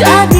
Daddy.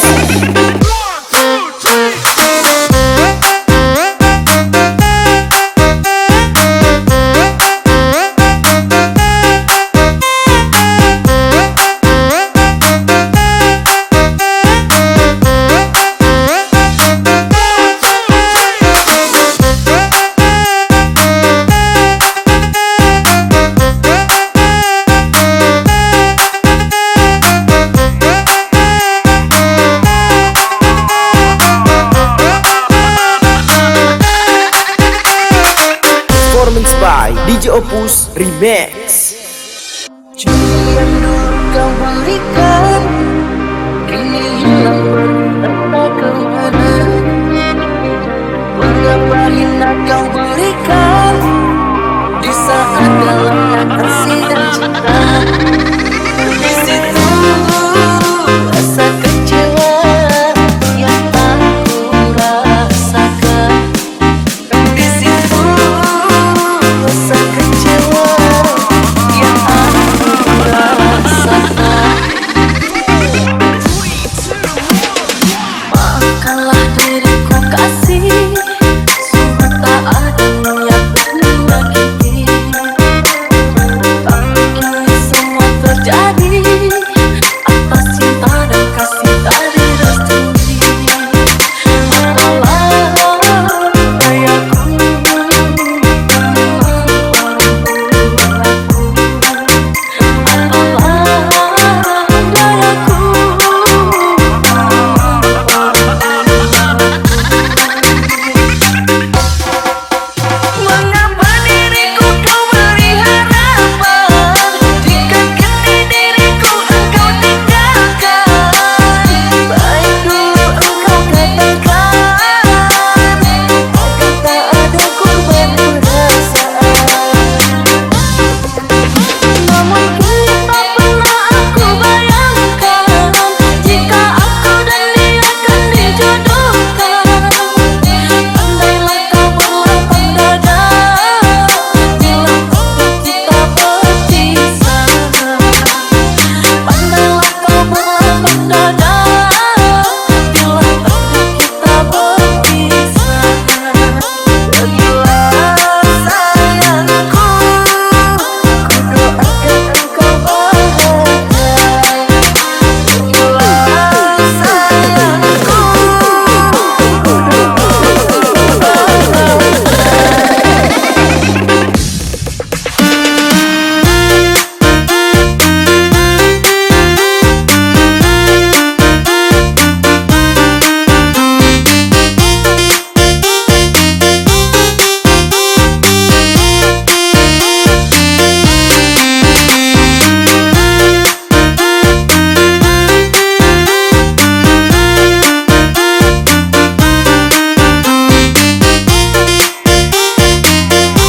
performance by DJ Opus Remix. Janji yang dulu kau berikan Kini hilang entah ke mana Mengapa indah kau berikan Di saat dalam kasih dan cinta.